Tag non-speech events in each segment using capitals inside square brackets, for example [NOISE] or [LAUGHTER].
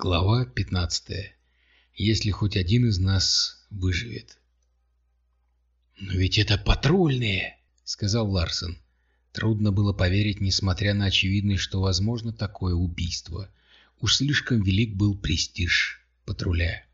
Глава 15. Если хоть один из нас выживет. «Но ведь это патрульные!» — сказал Ларсон. Трудно было поверить, несмотря на очевидность, что возможно такое убийство. Уж слишком велик был престиж патруля.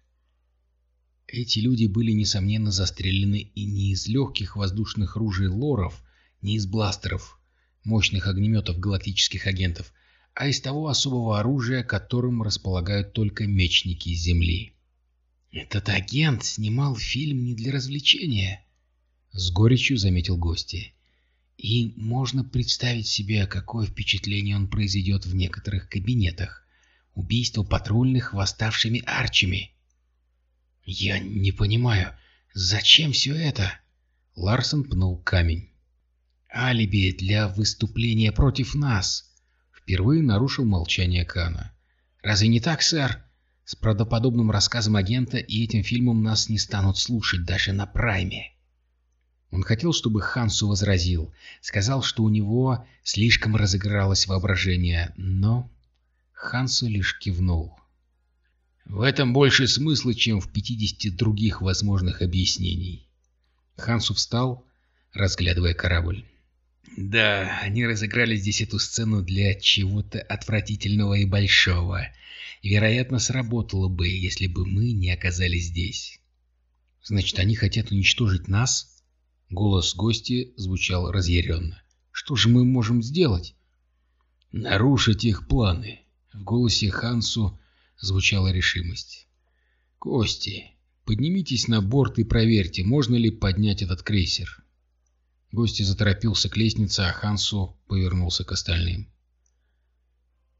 Эти люди были, несомненно, застрелены и не из легких воздушных ружей лоров, не из бластеров, мощных огнеметов галактических агентов — а из того особого оружия, которым располагают только мечники Земли. «Этот агент снимал фильм не для развлечения», — с горечью заметил гости. «И можно представить себе, какое впечатление он произведет в некоторых кабинетах. Убийство патрульных восставшими арчами». «Я не понимаю, зачем все это?» Ларсон пнул камень. «Алиби для выступления против нас», Впервые нарушил молчание Кана. «Разве не так, сэр? С правдоподобным рассказом агента и этим фильмом нас не станут слушать даже на прайме». Он хотел, чтобы Хансу возразил, сказал, что у него слишком разыгралось воображение, но Хансу лишь кивнул. В этом больше смысла, чем в 50 других возможных объяснений. Хансу встал, разглядывая корабль. Да, они разыграли здесь эту сцену для чего-то отвратительного и большого. Вероятно, сработало бы, если бы мы не оказались здесь. Значит, они хотят уничтожить нас? Голос гости звучал разъяренно. Что же мы можем сделать? Нарушить их планы. В голосе Хансу звучала решимость. Кости, поднимитесь на борт и проверьте, можно ли поднять этот крейсер. Гости заторопился к лестнице, а Хансу повернулся к остальным.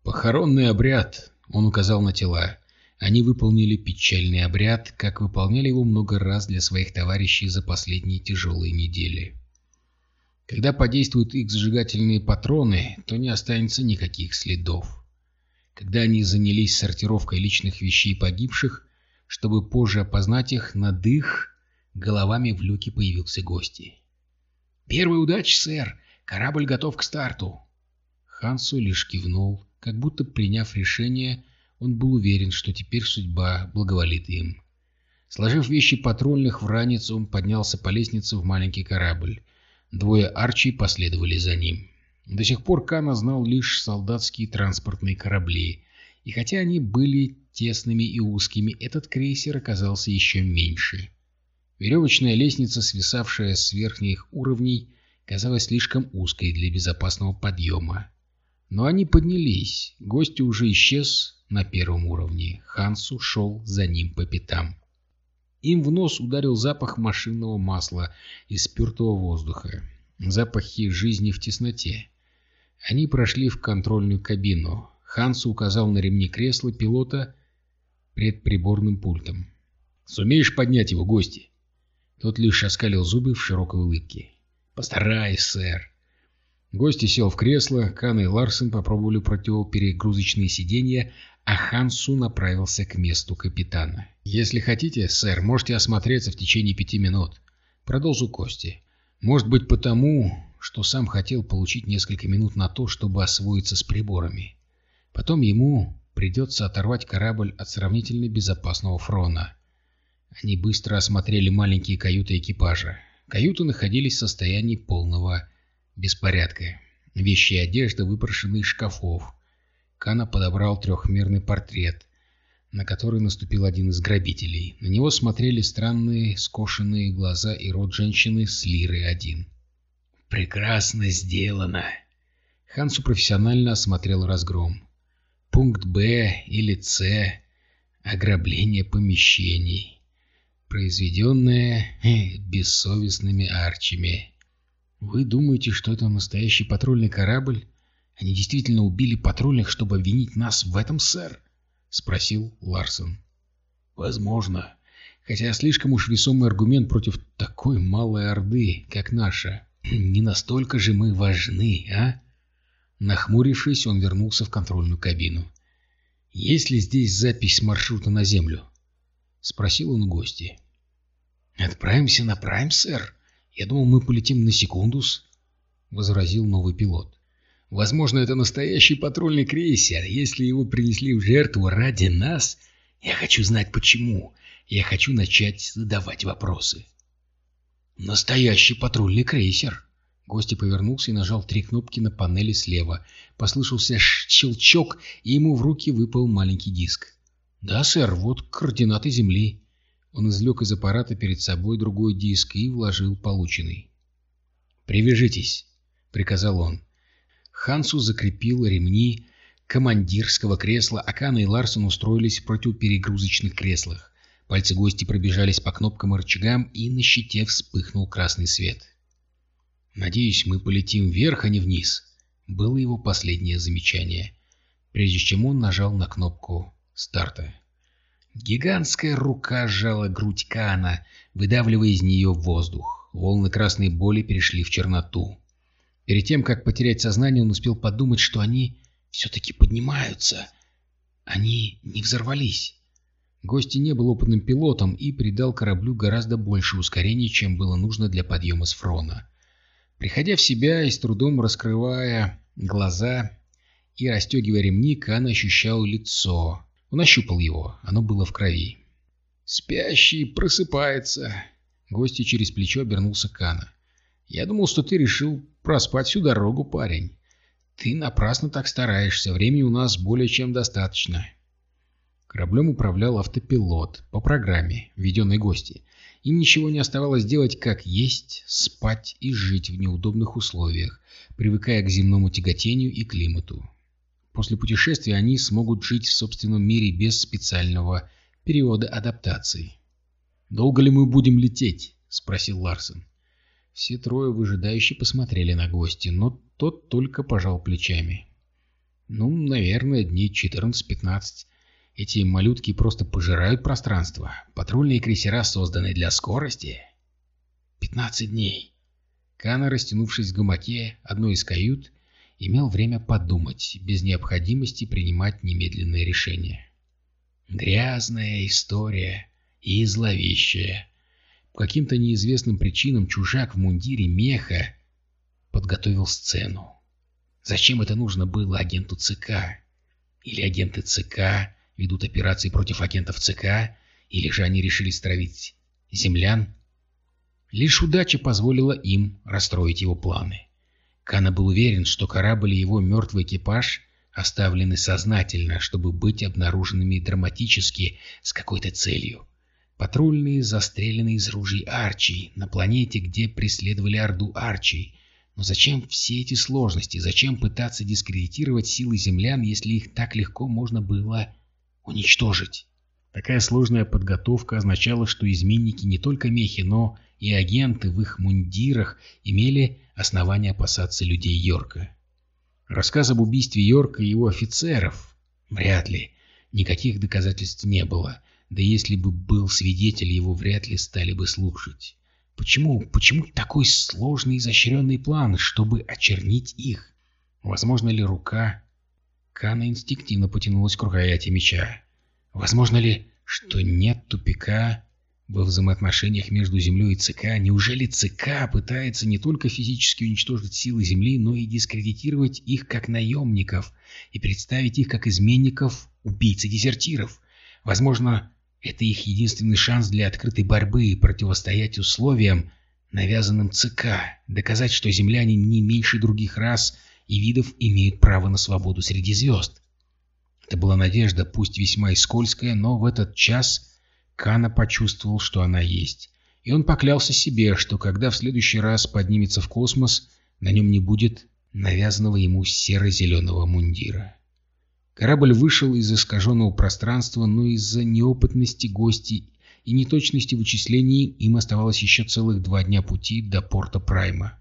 «Похоронный обряд», — он указал на тела. Они выполнили печальный обряд, как выполняли его много раз для своих товарищей за последние тяжелые недели. Когда подействуют их зажигательные патроны, то не останется никаких следов. Когда они занялись сортировкой личных вещей погибших, чтобы позже опознать их, над их головами в люке появился гости. «Первая удача, сэр! Корабль готов к старту!» Хансу лишь кивнул, как будто приняв решение, он был уверен, что теперь судьба благоволит им. Сложив вещи патрульных в ранец, он поднялся по лестнице в маленький корабль. Двое арчей последовали за ним. До сих пор Кана знал лишь солдатские транспортные корабли, и хотя они были тесными и узкими, этот крейсер оказался еще меньше. Веревочная лестница, свисавшая с верхних уровней, казалась слишком узкой для безопасного подъема. Но они поднялись. Гость уже исчез на первом уровне. Хансу шел за ним по пятам. Им в нос ударил запах машинного масла и спиртового воздуха. Запахи жизни в тесноте. Они прошли в контрольную кабину. Хансу указал на ремни кресла пилота пред приборным пультом. «Сумеешь поднять его, гости?» Тот лишь оскалил зубы в широкой улыбке. «Постараюсь, сэр». Гости сел в кресло, Кан и Ларсен попробовали противоперегрузочные сиденья, а Хансу направился к месту капитана. «Если хотите, сэр, можете осмотреться в течение пяти минут», — продолжил Кости. «Может быть, потому, что сам хотел получить несколько минут на то, чтобы освоиться с приборами. Потом ему придется оторвать корабль от сравнительно безопасного фрона. Они быстро осмотрели маленькие каюты экипажа. Каюты находились в состоянии полного беспорядка. Вещи и одежда выброшены из шкафов. Кана подобрал трехмерный портрет, на который наступил один из грабителей. На него смотрели странные скошенные глаза и рот женщины с лирой один. «Прекрасно сделано!» Хансу профессионально осмотрел разгром. Пункт Б или С — ограбление помещений произведенное э, бессовестными арчами. Вы думаете, что это настоящий патрульный корабль? Они действительно убили патрульных, чтобы обвинить нас в этом, сэр? — спросил Ларсон. — Возможно. Хотя слишком уж весомый аргумент против такой малой орды, как наша. [CLEARS THROAT] Не настолько же мы важны, а? Нахмурившись, он вернулся в контрольную кабину. «Есть ли здесь запись маршрута на Землю?» — спросил он у гостя. «Отправимся на Прайм, сэр. Я думал, мы полетим на Секундус», — возразил новый пилот. Возможно, это настоящий патрульный крейсер. Если его принесли в жертву ради нас, я хочу знать почему. Я хочу начать задавать вопросы. Настоящий патрульный крейсер. Гости повернулся и нажал три кнопки на панели слева. Послышался щелчок, и ему в руки выпал маленький диск. «Да, сэр, вот координаты Земли». Он извлек из аппарата перед собой другой диск и вложил полученный. «Привяжитесь», — приказал он. Хансу закрепил ремни командирского кресла, а Кана и Ларсон устроились в противоперегрузочных креслах. Пальцы гости пробежались по кнопкам и рычагам, и на щите вспыхнул красный свет. «Надеюсь, мы полетим вверх, а не вниз», — было его последнее замечание, прежде чем он нажал на кнопку старта. Гигантская рука сжала грудь Кана, выдавливая из нее воздух. Волны красной боли перешли в черноту. Перед тем, как потерять сознание, он успел подумать, что они все-таки поднимаются. Они не взорвались. Гости не был опытным пилотом и придал кораблю гораздо больше ускорения, чем было нужно для подъема с фрона. Приходя в себя и с трудом раскрывая глаза и расстегивая ремни, Кан ощущал лицо. Он ощупал его, оно было в крови. «Спящий просыпается!» Гости через плечо обернулся Кана. «Я думал, что ты решил проспать всю дорогу, парень. Ты напрасно так стараешься, времени у нас более чем достаточно». Кораблем управлял автопилот по программе, введенной гости, и ничего не оставалось делать, как есть, спать и жить в неудобных условиях, привыкая к земному тяготению и климату. После путешествия они смогут жить в собственном мире без специального периода адаптации. «Долго ли мы будем лететь?» — спросил Ларсен. Все трое выжидающе посмотрели на гостя, но тот только пожал плечами. «Ну, наверное, дней 14-15. Эти малютки просто пожирают пространство. Патрульные крейсера созданы для скорости. Пятнадцать дней. Кана, растянувшись в гамаке одной из кают, имел время подумать, без необходимости принимать немедленное решение. Грязная история и зловещая. По каким-то неизвестным причинам чужак в мундире меха подготовил сцену. Зачем это нужно было агенту ЦК? Или агенты ЦК ведут операции против агентов ЦК, или же они решили стравить землян. Лишь удача позволила им расстроить его планы. Кана был уверен, что корабль и его мертвый экипаж оставлены сознательно, чтобы быть обнаруженными драматически с какой-то целью. Патрульные застрелены из ружей Арчи на планете, где преследовали Орду Арчи. Но зачем все эти сложности? Зачем пытаться дискредитировать силы землян, если их так легко можно было уничтожить. Такая сложная подготовка означала, что изменники не только мехи, но и агенты в их мундирах имели основания опасаться людей Йорка. Рассказ об убийстве Йорка и его офицеров? Вряд ли. Никаких доказательств не было. Да если бы был свидетель, его вряд ли стали бы слушать. Почему? Почему такой сложный изощренный план, чтобы очернить их? Возможно ли рука Кана инстинктивно потянулась к рукояти меча. Возможно ли, что нет тупика во взаимоотношениях между Землей и ЦК? Неужели ЦК пытается не только физически уничтожить силы Земли, но и дискредитировать их как наемников и представить их как изменников, убийц и дезертиров? Возможно, это их единственный шанс для открытой борьбы и противостоять условиям, навязанным ЦК, доказать, что земляне не меньше других рас – и видов имеют право на свободу среди звезд. Это была надежда, пусть весьма и скользкая, но в этот час Кана почувствовал, что она есть. И он поклялся себе, что когда в следующий раз поднимется в космос, на нем не будет навязанного ему серо-зеленого мундира. Корабль вышел из искаженного пространства, но из-за неопытности гостей и неточности вычислений им оставалось еще целых два дня пути до порта Прайма.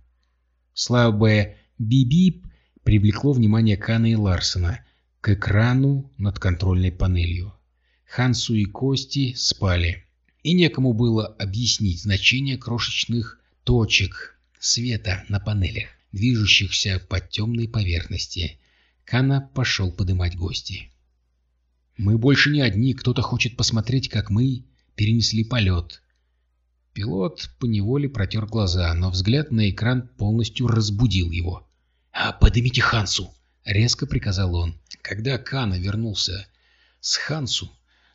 Слабая «бип-бип» привлекло внимание Кана и Ларсена к экрану над контрольной панелью. Хансу и Кости спали, и некому было объяснить значение крошечных точек света на панелях, движущихся по темной поверхности. Кана пошел подымать гости. «Мы больше не одни, кто-то хочет посмотреть, как мы перенесли полет». Пилот поневоле протер глаза, но взгляд на экран полностью разбудил его. «А подымите Хансу!» — резко приказал он. Когда Кана вернулся с Хансу,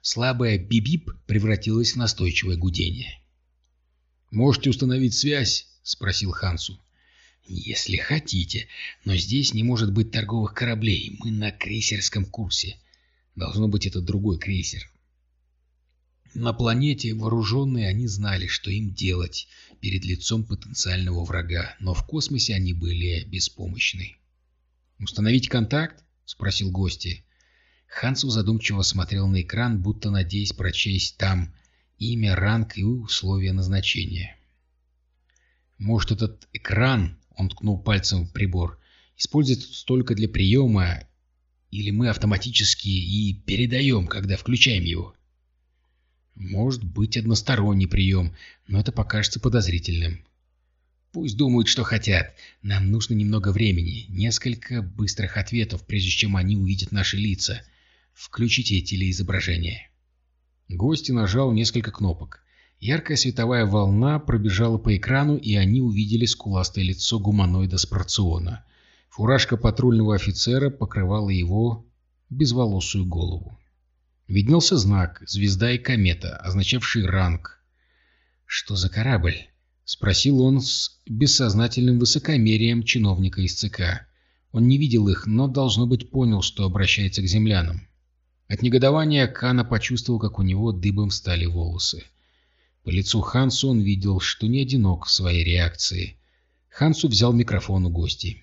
слабое бибип превратилось в настойчивое гудение. «Можете установить связь?» — спросил Хансу. «Если хотите, но здесь не может быть торговых кораблей, мы на крейсерском курсе. Должно быть, это другой крейсер». На планете вооруженные они знали, что им делать перед лицом потенциального врага, но в космосе они были беспомощны. «Установить контакт?» — спросил гости. Хансу задумчиво смотрел на экран, будто надеясь прочесть там имя, ранг и условия назначения. «Может, этот экран он ткнул пальцем в прибор. «Используется только для приема, или мы автоматически и передаем, когда включаем его?» «Может быть односторонний прием, но это покажется подозрительным». «Пусть думают, что хотят. Нам нужно немного времени, несколько быстрых ответов, прежде чем они увидят наши лица. Включите телеизображение». Гости нажал несколько кнопок. Яркая световая волна пробежала по экрану, и они увидели скуластое лицо гуманоида с порциона. Фуражка патрульного офицера покрывала его безволосую голову. Виднелся знак «Звезда и комета», означавший ранг. «Что за корабль?» — спросил он с бессознательным высокомерием чиновника из ЦК. Он не видел их, но, должно быть, понял, что обращается к землянам. От негодования Кана почувствовал, как у него дыбом стали волосы. По лицу Хансу он видел, что не одинок в своей реакции. Хансу взял микрофон у гостей.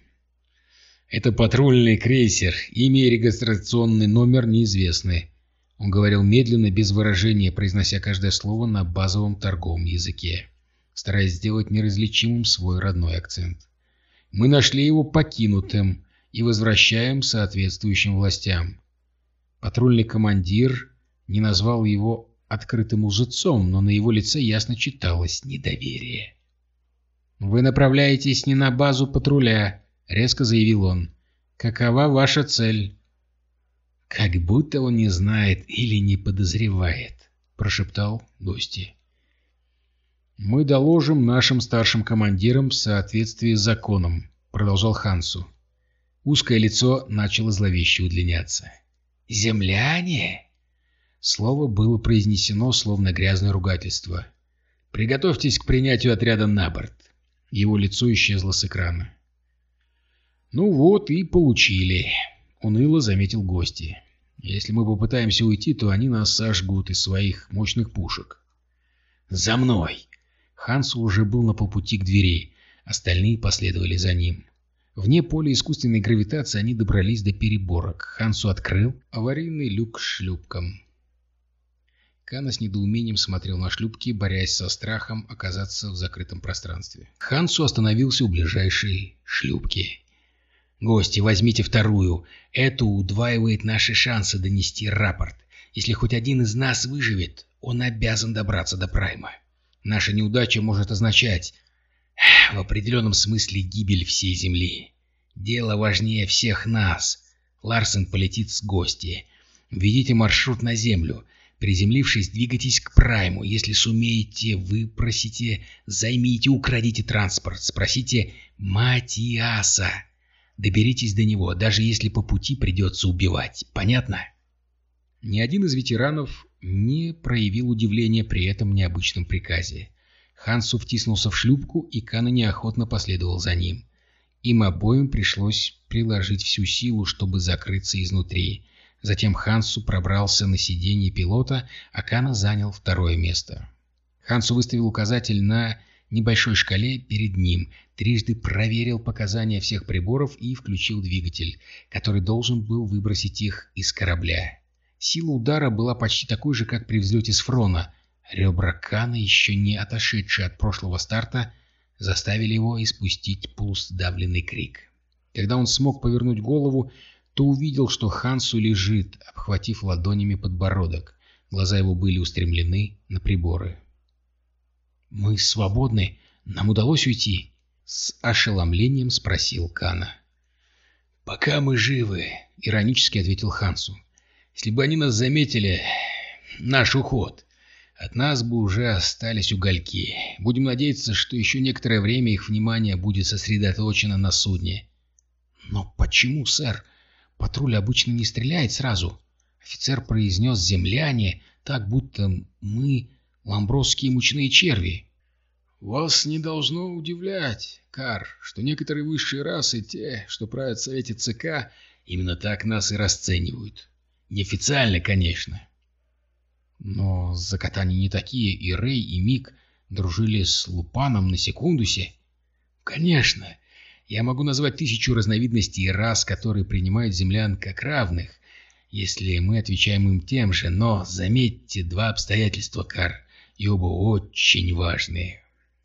«Это патрульный крейсер. Имя и регистрационный номер неизвестны». Он говорил медленно, без выражения, произнося каждое слово на базовом торговом языке, стараясь сделать неразличимым свой родной акцент. «Мы нашли его покинутым и возвращаем соответствующим властям». Патрульный командир не назвал его открытым лжецом, но на его лице ясно читалось недоверие. «Вы направляетесь не на базу патруля», — резко заявил он. «Какова ваша цель?» «Как будто он не знает или не подозревает», — прошептал гости. «Мы доложим нашим старшим командирам в соответствии с законом», — продолжал Хансу. Узкое лицо начало зловеще удлиняться. «Земляне?» Слово было произнесено, словно грязное ругательство. «Приготовьтесь к принятию отряда на борт». Его лицо исчезло с экрана. «Ну вот и получили», — уныло заметил гости. «Если мы попытаемся уйти, то они нас сожгут из своих мощных пушек». «За мной!» Хансу уже был на полпути к двери, остальные последовали за ним. Вне поля искусственной гравитации они добрались до переборок. Хансу открыл аварийный люк шлюпком. Кана с недоумением смотрел на шлюпки, борясь со страхом оказаться в закрытом пространстве. Хансу остановился у ближайшей шлюпки. «Гости, возьмите вторую. Это удваивает наши шансы донести рапорт. Если хоть один из нас выживет, он обязан добраться до Прайма. Наша неудача может означать в определенном смысле гибель всей Земли. Дело важнее всех нас. Ларсен полетит с гости. Введите маршрут на Землю. Приземлившись, двигайтесь к Прайму. Если сумеете, выпросите, займите, украдите транспорт. Спросите Матиаса. Доберитесь до него, даже если по пути придется убивать. Понятно? Ни один из ветеранов не проявил удивления при этом необычном приказе. Хансу втиснулся в шлюпку, и Кана неохотно последовал за ним. Им обоим пришлось приложить всю силу, чтобы закрыться изнутри. Затем Хансу пробрался на сиденье пилота, а Кана занял второе место. Хансу выставил указатель на небольшой шкале перед ним, трижды проверил показания всех приборов и включил двигатель, который должен был выбросить их из корабля. Сила удара была почти такой же, как при взлете с Фрона. Ребра Кана, еще не отошедшие от прошлого старта, заставили его испустить полусдавленный крик. Когда он смог повернуть голову, то увидел, что Хансу лежит, обхватив ладонями подбородок. Глаза его были устремлены на приборы. «Мы свободны? Нам удалось уйти?» С ошеломлением спросил Кана. «Пока мы живы», — иронически ответил Хансу. «Если бы они нас заметили, наш уход, от нас бы уже остались угольки. Будем надеяться, что еще некоторое время их внимание будет сосредоточено на судне». Но почему, сэр? Патруль обычно не стреляет сразу. Офицер произнес «земляне», так будто мы ламбросские мучные черви. Вас не должно удивлять, Кар, что некоторые высшие расы, те, что правят в Совете ЦК, именно так нас и расценивают. Неофициально, конечно. Но закатане не такие, и Рэй, и Мик дружили с Лупаном на секундусе. Конечно, я могу назвать тысячу разновидностей рас, которые принимают землян как равных, если мы отвечаем им тем же, но заметьте два обстоятельства, Кар, и оба очень важные.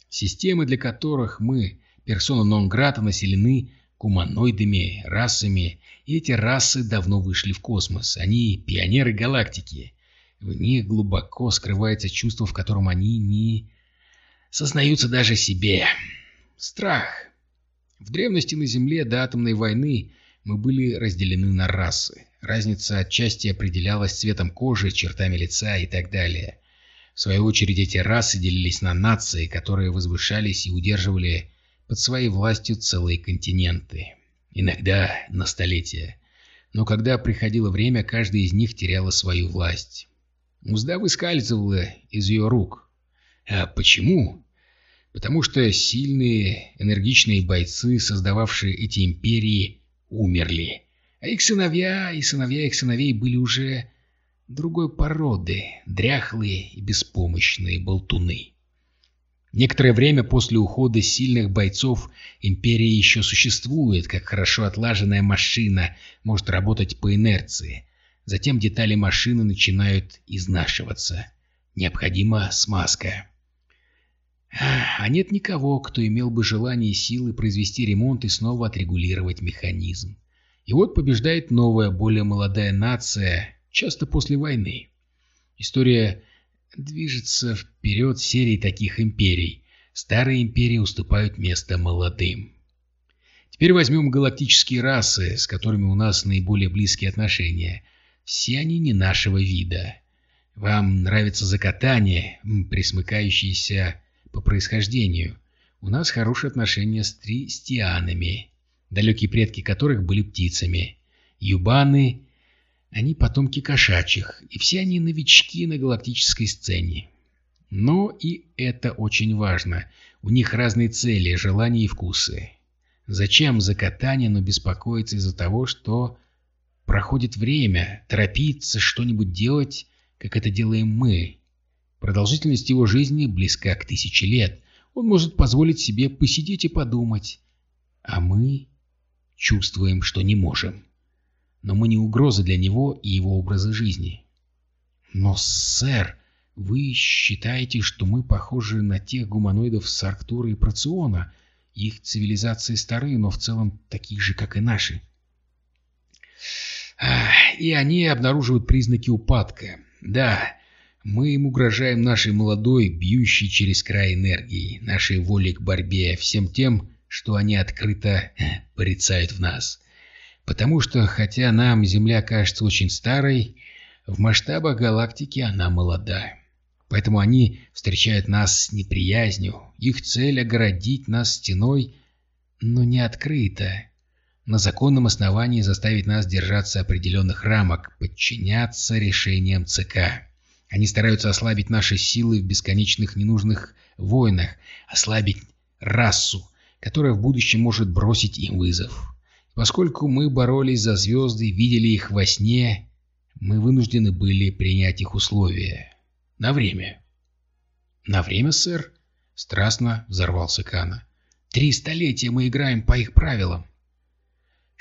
Системы, для которых мы, персона нон-грата, населены гуманоидами, расами, и эти расы давно вышли в космос. Они пионеры галактики. В них глубоко скрывается чувство, в котором они не сознаются даже себе. Страх. В древности на Земле до атомной войны мы были разделены на расы. Разница отчасти определялась цветом кожи, чертами лица и так далее. В свою очередь эти расы делились на нации, которые возвышались и удерживали под своей властью целые континенты. Иногда на столетия. Но когда приходило время, каждая из них теряла свою власть. Узда выскальзывала из ее рук. А почему? Потому что сильные, энергичные бойцы, создававшие эти империи, умерли. А их сыновья и сыновья их сыновей были уже другой породы, дряхлые и беспомощные болтуны. Некоторое время после ухода сильных бойцов империя еще существует, как хорошо отлаженная машина может работать по инерции. Затем детали машины начинают изнашиваться. Необходима смазка. А нет никого, кто имел бы желание и силы произвести ремонт и снова отрегулировать механизм. И вот побеждает новая, более молодая нация, часто после войны. История движется вперед серии таких империй. Старые империи уступают место молодым. Теперь возьмем галактические расы, с которыми у нас наиболее близкие отношения. Все они не нашего вида. Вам нравится закатание, присмыкающееся по происхождению. У нас хорошие отношения с тристианами, далекие предки которых были птицами. Юбаны, они потомки кошачьих, и все они новички на галактической сцене. Но и это очень важно. У них разные цели, желания и вкусы. Зачем за катание, но беспокоиться из-за того, что проходит время, торопиться что-нибудь делать, как это делаем мы, Продолжительность его жизни близка к тысяче лет. Он может позволить себе посидеть и подумать. А мы чувствуем, что не можем. Но мы не угроза для него и его образа жизни. Но, сэр, вы считаете, что мы похожи на тех гуманоидов с Арктуры и Проциона? Их цивилизации старые, но в целом такие же, как и наши. И они обнаруживают признаки упадка. Да, мы им угрожаем нашей молодой, бьющей через край энергии, нашей волей к борьбе, всем тем, что они открыто порицают в нас. Потому что, хотя нам Земля кажется очень старой, в масштабах галактики она молода. Поэтому они встречают нас с неприязнью. Их цель — огородить нас стеной, но не открыто. На законном основании заставить нас держаться определенных рамок, подчиняться решениям ЦК. Они стараются ослабить наши силы в бесконечных ненужных войнах, ослабить расу, которая в будущем может бросить им вызов. Поскольку мы боролись за звезды, видели их во сне, мы вынуждены были принять их условия. На время. На время, сэр? Страстно взорвался Кана. Три столетия мы играем по их правилам.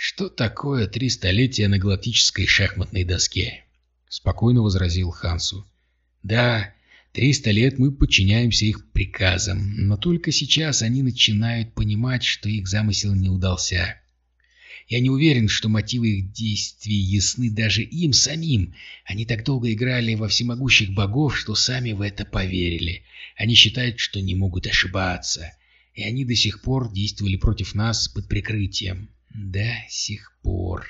Что такое три столетия на галактической шахматной доске? Спокойно возразил Хансу. Да, триста лет мы подчиняемся их приказам, но только сейчас они начинают понимать, что их замысел не удался. Я не уверен, что мотивы их действий ясны даже им самим. Они так долго играли во всемогущих богов, что сами в это поверили. Они считают, что не могут ошибаться. И они до сих пор действовали против нас под прикрытием. До сих пор.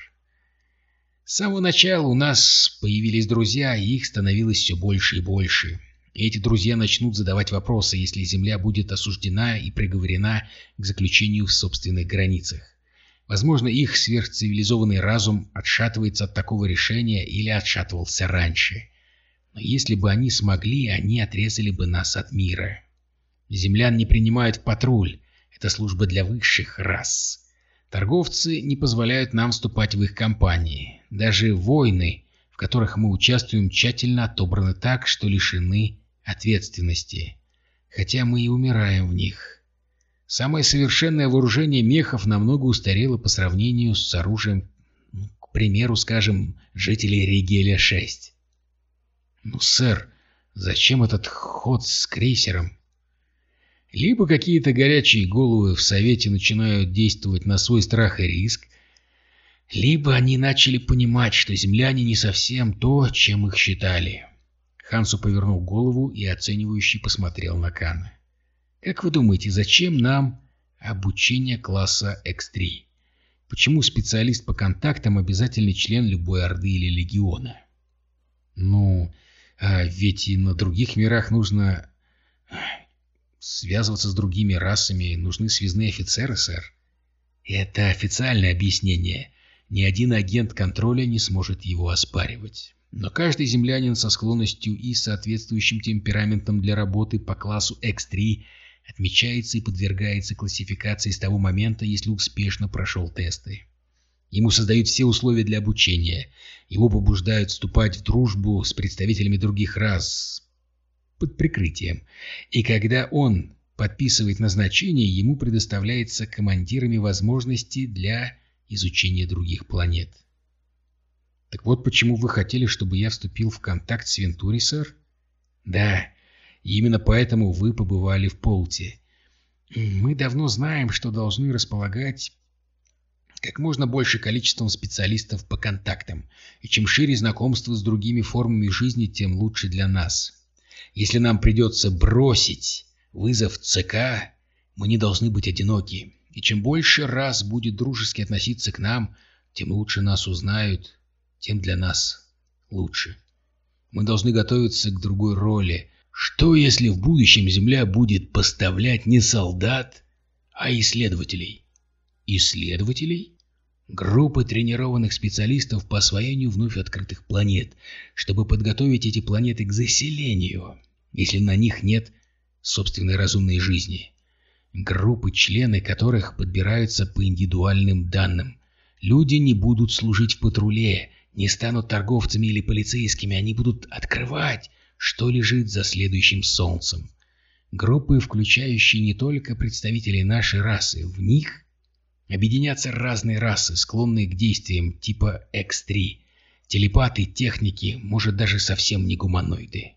С самого начала у нас появились друзья, и их становилось все больше и больше. Эти друзья начнут задавать вопросы, если Земля будет осуждена и приговорена к заключению в собственных границах. Возможно, их сверхцивилизованный разум отшатывается от такого решения или отшатывался раньше. Но если бы они смогли, они отрезали бы нас от мира. Землян не принимают в патруль. Это служба для высших рас. Торговцы не позволяют нам вступать в их компании. Даже войны, в которых мы участвуем, тщательно отобраны так, что лишены ответственности. Хотя мы и умираем в них. Самое совершенное вооружение мехов намного устарело по сравнению с оружием, ну, к примеру, скажем, жителей Ригеля-6. Ну, сэр, зачем этот ход с крейсером? Либо какие-то горячие головы в Совете начинают действовать на свой страх и риск, либо они начали понимать, что земляне не совсем то, чем их считали. Хансу повернул голову и оценивающий посмотрел на Кана. Как вы думаете, зачем нам обучение класса X3? Почему специалист по контактам обязательный член любой Орды или Легиона? Ну, а ведь и на других мирах нужно связываться с другими расами, нужны связные офицеры, сэр. Это официальное объяснение. Ни один агент контроля не сможет его оспаривать. Но каждый землянин со склонностью и соответствующим темпераментом для работы по классу X3 отмечается и подвергается классификации с того момента, если успешно прошел тесты. Ему создают все условия для обучения, его побуждают вступать в дружбу с представителями других рас под прикрытием, и когда он подписывает назначение, ему предоставляется командирами возможности для изучения других планет. Так вот почему вы хотели, чтобы я вступил в контакт с Вентури, сэр? Да, именно поэтому вы побывали в Полте. Мы давно знаем, что должны располагать как можно больше количеством специалистов по контактам, и чем шире знакомство с другими формами жизни, тем лучше для нас. Если нам придется бросить вызов ЦК, мы не должны быть одиноки, и чем больше раз будет дружески относиться к нам, тем лучше нас узнают, тем для нас лучше. Мы должны готовиться к другой роли, что, если в будущем Земля будет поставлять не солдат, а исследователей? Исследователей? Группы тренированных специалистов по освоению вновь открытых планет, чтобы подготовить эти планеты к заселению, если на них нет собственной разумной жизни. Группы, члены которых подбираются по индивидуальным данным. Люди не будут служить в патруле, не станут торговцами или полицейскими, они будут открывать, что лежит за следующим солнцем. Группы, включающие не только представителей нашей расы, в них объединятся разные расы, склонные к действиям типа X3, телепаты, техники, может даже совсем не гуманоиды.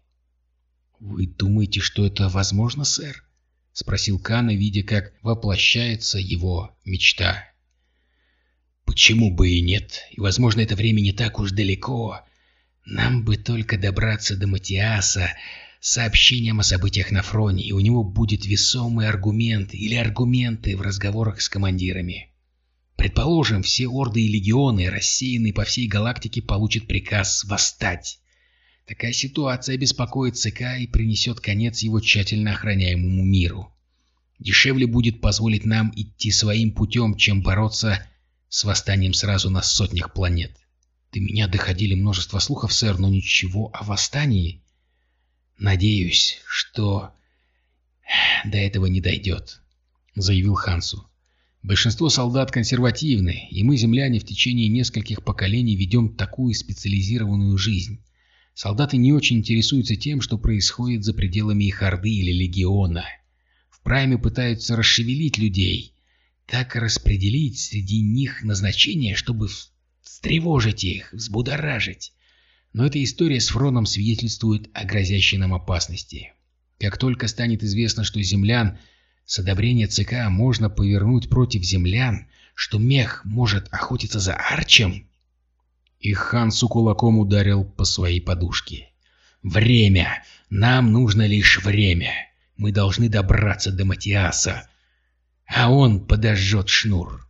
«Вы думаете, что это возможно, сэр?» — спросил Кана, видя, как воплощается его мечта. «Почему бы и нет? И, возможно, это время не так уж далеко. Нам бы только добраться до Матиаса сообщением о событиях на фроне, и у него будет весомый аргумент или аргументы в разговорах с командирами. Предположим, все орды и легионы, рассеянные по всей галактике, получат приказ восстать. Такая ситуация беспокоит ЦК и принесет конец его тщательно охраняемому миру. Дешевле будет позволить нам идти своим путем, чем бороться с восстанием сразу на сотнях планет. До меня доходили множество слухов, сэр, но ничего о восстании. Надеюсь, что до этого не дойдет, — заявил Хансу. Большинство солдат консервативны, и мы, земляне, в течение нескольких поколений ведем такую специализированную жизнь. Солдаты не очень интересуются тем, что происходит за пределами их Орды или Легиона. В Прайме пытаются расшевелить людей, так распределить среди них назначение, чтобы встревожить их, взбудоражить. Но эта история с Фроном свидетельствует о грозящей нам опасности. Как только станет известно, что землян с одобрения ЦК можно повернуть против землян, что мех может охотиться за Арчем... И Хансу кулаком ударил по своей подушке. «Время! Нам нужно лишь время! Мы должны добраться до Матиаса, а он подожжет шнур!»